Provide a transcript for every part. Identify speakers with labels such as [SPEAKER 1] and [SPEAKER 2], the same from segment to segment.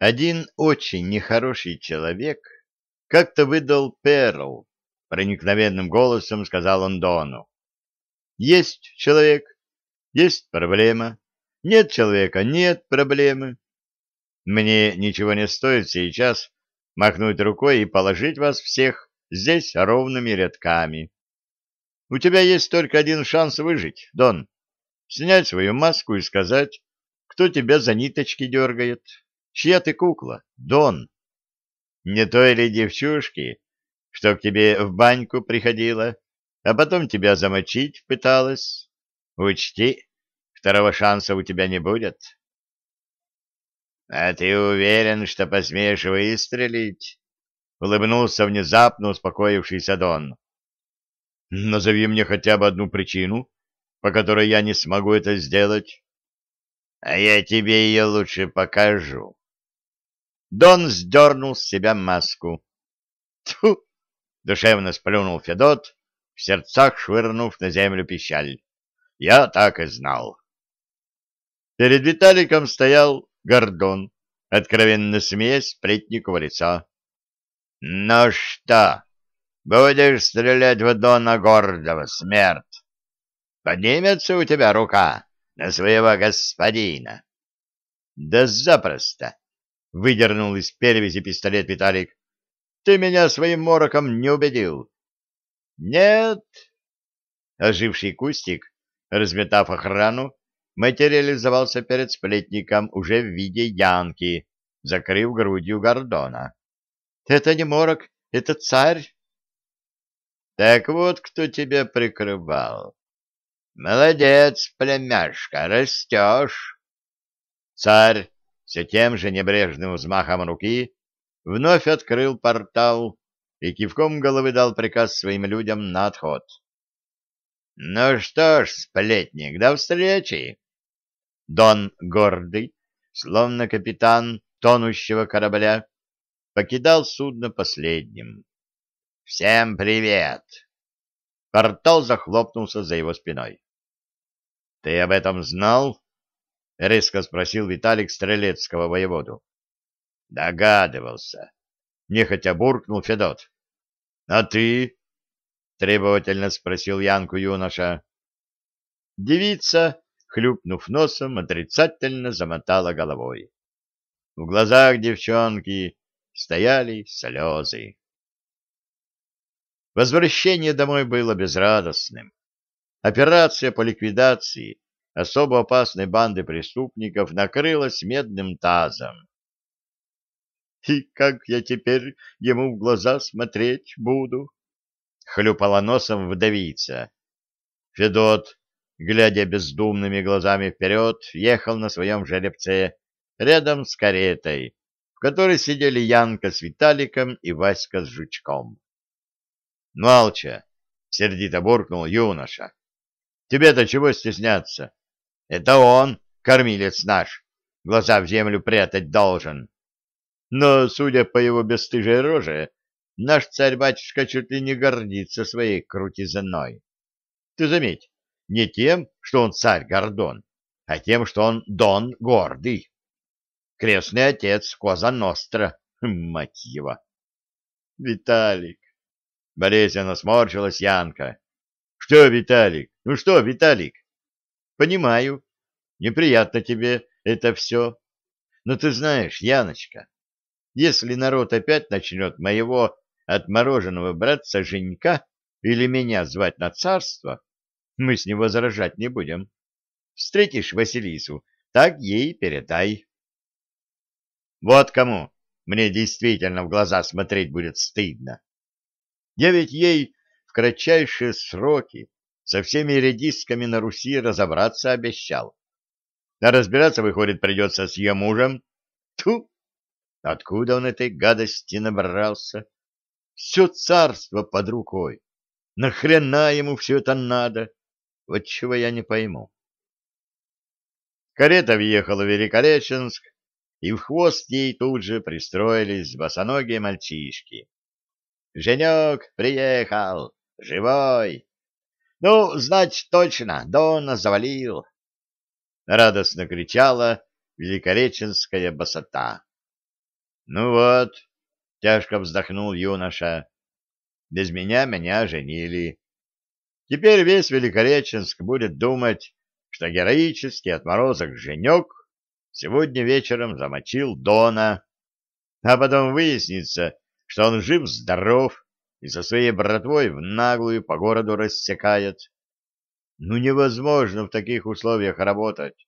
[SPEAKER 1] Один очень нехороший человек как-то выдал перл, проникновенным голосом сказал он Дону. Есть человек, есть проблема. Нет человека, нет проблемы. Мне ничего не стоит сейчас махнуть рукой и положить вас всех здесь ровными рядками. У тебя есть только один шанс выжить, Дон. Снять свою маску и сказать, кто тебя за ниточки дергает. Чья ты кукла, Дон? Не той ли девчушки, что к тебе в баньку приходила, а потом тебя замочить пыталась? Учти, второго шанса у тебя не будет. — А ты уверен, что посмеешь выстрелить? — улыбнулся внезапно успокоившийся Дон. — Назови мне хотя бы одну причину, по которой я не смогу это сделать. — А я тебе ее лучше покажу. Дон сдернул с себя маску. Тьфу! Душевно сплюнул Федот, в сердцах швырнув на землю пищаль. Я так и знал. Перед Виталиком стоял Гордон, откровенно смеясь сплетнику в лицо. — Ну что, будешь стрелять в Дона Гордого, смерть? Поднимется у тебя рука на своего господина? — Да запросто! — выдернул из перевязи пистолет Виталик. — Ты меня своим мороком не убедил. — Нет. Оживший кустик, разметав охрану, материализовался перед сплетником уже в виде янки, закрыв грудью Гордона. — Это не морок, это царь. — Так вот, кто тебя прикрывал. — Молодец, племяшка, растешь. Царь все тем же небрежным взмахом руки вновь открыл портал и кивком головы дал приказ своим людям на отход. — Ну что ж, сплетник, до встречи! Дон гордый, словно капитан тонущего корабля, покидал судно последним. — Всем привет! Портал захлопнулся за его спиной. — Ты об этом знал? — резко спросил Виталик Стрелецкого воеводу. — Догадывался. Нехотя буркнул Федот. — А ты? — требовательно спросил Янку юноша. Девица, хлюпнув носом, отрицательно замотала головой. В глазах девчонки стояли слезы. Возвращение домой было безрадостным. Операция по ликвидации особо опасной банды преступников накрылась медным тазом. «И как я теперь ему в глаза смотреть буду?» — хлюпала носом вдовица. Федот, глядя бездумными глазами вперед, ехал на своем жеребце рядом с каретой, в которой сидели Янка с Виталиком и Васька с Жучком. «Молча!» — сердито буркнул юноша. «Тебе-то чего стесняться? Это он, кормилец наш, глаза в землю прятать должен. Но, судя по его бесстыжей роже, наш царь-батюшка чуть ли не гордится своей крутизной. Ты заметь, не тем, что он царь Гордон, а тем, что он Дон Гордый. Крестный отец Коза Ностра, мать его. Виталик. Болезненно сморщилась Янка. Что, Виталик? Ну что, Виталик? Понимаю, неприятно тебе это все. Но ты знаешь, Яночка, если народ опять начнет моего отмороженного братца Женька или меня звать на царство, мы с ним возражать не будем. Встретишь Василису, так ей передай. Вот кому мне действительно в глаза смотреть будет стыдно. Я ведь ей в кратчайшие сроки со всеми редисками на Руси разобраться обещал. А разбираться, выходит, придется с ее мужем. Ту! Откуда он этой гадости набрался? Все царство под рукой. Нахрена ему все это надо? Вот чего я не пойму. Карета въехала в Великореченск, и в хвост ей тут же пристроились босоногие мальчишки. «Женек приехал! Живой!» Ну, значит, точно, Дона завалил. Радостно кричала великореченская басота. Ну вот, тяжко вздохнул юноша. Без меня меня женили. Теперь весь Великореченск будет думать, что героический отморозок Женек сегодня вечером замочил Дона, а потом выяснится, что он жив-здоров и со своей братвой в наглую по городу рассекает. Ну, невозможно в таких условиях работать.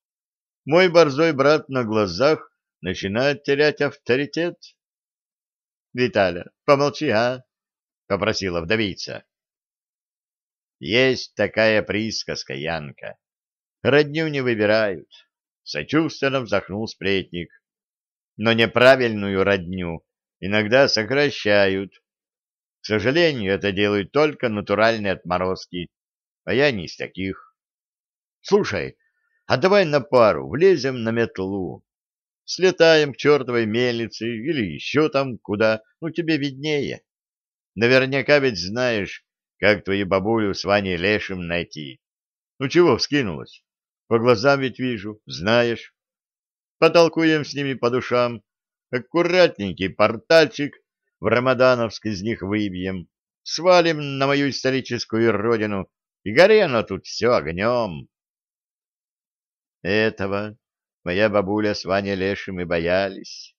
[SPEAKER 1] Мой борзой брат на глазах начинает терять авторитет. — Виталя, помолчи, а? — попросила вдовица. Есть такая присказка, Янка. Родню не выбирают. Сочувственно вздохнул сплетник. Но неправильную родню иногда сокращают. К сожалению, это делают только натуральные отморозки, а я не из таких. Слушай, а давай на пару влезем на метлу. Слетаем к чертовой мельнице или еще там куда, ну тебе виднее. Наверняка ведь знаешь, как твою бабулю с Ваней Лешим найти. Ну чего вскинулась? По глазам ведь вижу, знаешь. Потолкуем с ними по душам. Аккуратненький портальчик в Рамадановск из них выбьем. Свалим на мою историческую родину, и гори оно тут все огнем. Этого моя бабуля с Ваней Лешим и боялись.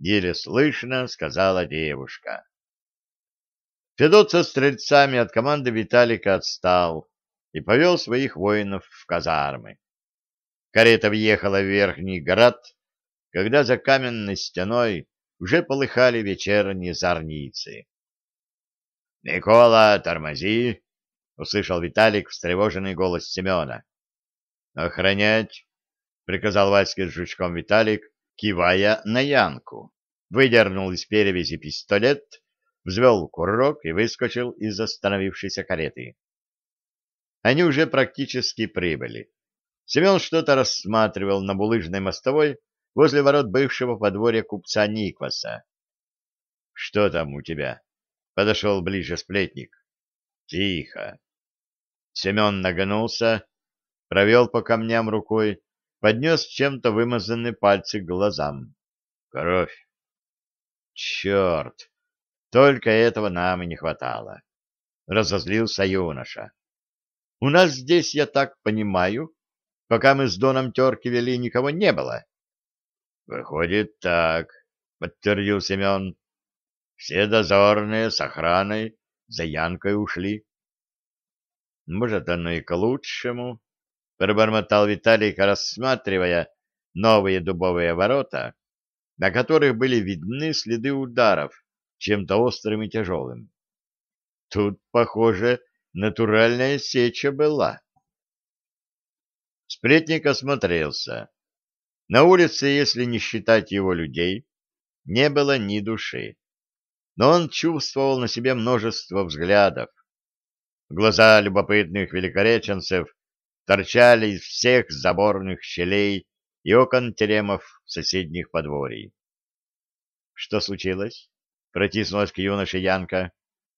[SPEAKER 1] Еле слышно сказала девушка. Федот со стрельцами от команды Виталика отстал и повел своих воинов в казармы. Карета въехала в Верхний город, когда за каменной стеной уже полыхали вечерние зорницы. — Никола, тормози! — услышал Виталик встревоженный голос Семена. «Охранять!» — приказал Ваське с жучком Виталик, кивая на Янку. Выдернул из перевязи пистолет, взвел курок и выскочил из остановившейся кареты. Они уже практически прибыли. Семен что-то рассматривал на булыжной мостовой возле ворот бывшего подворья купца Никваса. — Что там у тебя? — подошел ближе сплетник. — Тихо. Семен нагнулся, провел по камням рукой, поднес чем-то вымазанные пальцы к глазам. Кровь. Черт! Только этого нам и не хватало. Разозлился юноша. У нас здесь, я так понимаю, пока мы с Доном терки вели, никого не было. Выходит так, подтвердил Семен. Все дозорные с охраной за Янкой ушли. Может, оно и к лучшему, пробормотал Виталик, рассматривая новые дубовые ворота, на которых были видны следы ударов чем-то острым и тяжелым. Тут, похоже, натуральная сеча была. Сплетник осмотрелся. На улице, если не считать его людей, не было ни души. Но он чувствовал на себе множество взглядов. Глаза любопытных великореченцев торчали из всех заборных щелей и окон теремов соседних подворий. — Что случилось? — протиснулась к юноше Янка.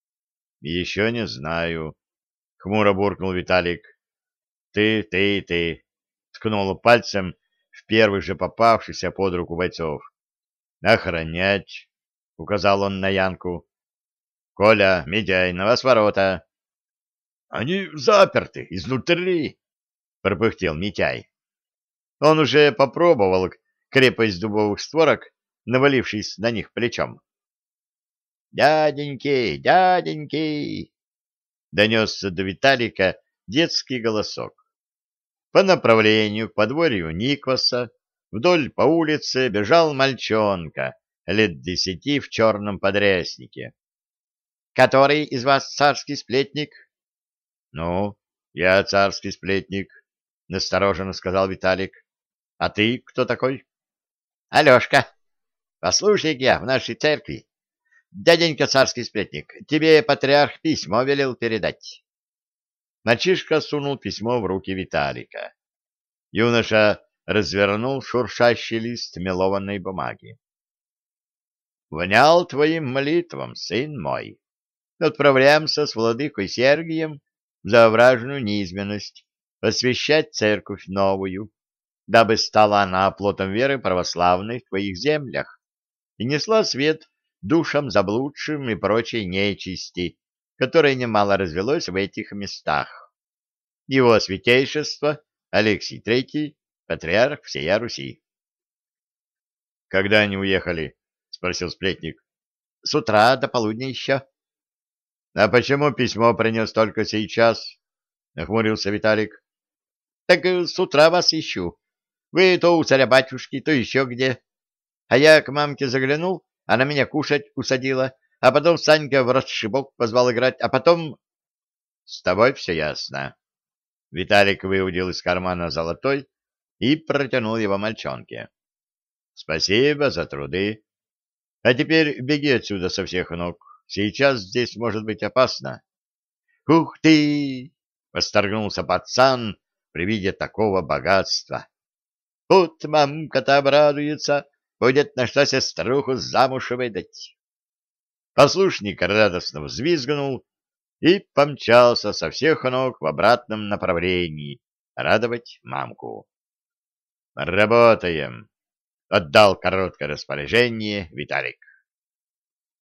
[SPEAKER 1] — Еще не знаю, — хмуро буркнул Виталик. — Ты, ты, ты, — ткнул пальцем первых же попавшихся под руку бойцов. — Охранять, — указал он на Янку. — Коля, Медяй, на вас ворота. — Они заперты изнутри, — пропыхтел Митяй. Он уже попробовал крепость дубовых створок, навалившись на них плечом. «Дяденьки, дяденьки!» — донесся до Виталика детский голосок. По направлению к подворью Никваса вдоль по улице бежал мальчонка лет десяти в черном подряснике. «Который из вас царский сплетник?» «Ну, я царский сплетник», — настороженно сказал Виталик. — А ты кто такой? — Алешка. Послушай, я в нашей церкви. Дяденька царский сплетник, тебе патриарх письмо велел передать. Мальчишка сунул письмо в руки Виталика. Юноша развернул шуршащий лист мелованной бумаги. «Внял твоим молитвам, сын мой. Отправляемся с владыкой Сергием за овражную низменность освящать церковь новую, дабы стала она оплотом веры православной в твоих землях и несла свет душам заблудшим и прочей нечисти, которой немало развелось в этих местах. Его святейшество Алексий Третий, патриарх всея Руси. — Когда они уехали? — спросил сплетник. — С утра до полудня еще. — А почему письмо принес только сейчас? — нахмурился Виталик. — Так э, с утра вас ищу. Вы то у царя-батюшки, то еще где. А я к мамке заглянул, она меня кушать усадила, а потом Санька в расшибок позвал играть, а потом... — С тобой все ясно. Виталик выудил из кармана золотой и протянул его мальчонке. — Спасибо за труды. А теперь беги отсюда со всех ног. Сейчас здесь может быть опасно. — Ух ты! — восторгнулся пацан при виде такого богатства. — Вот мамка-то обрадуется, будет на что сеструху замуж выдать. Послушник радостно взвизгнул и помчался со всех ног в обратном направлении радовать мамку. «Работаем!» — отдал короткое распоряжение Виталик.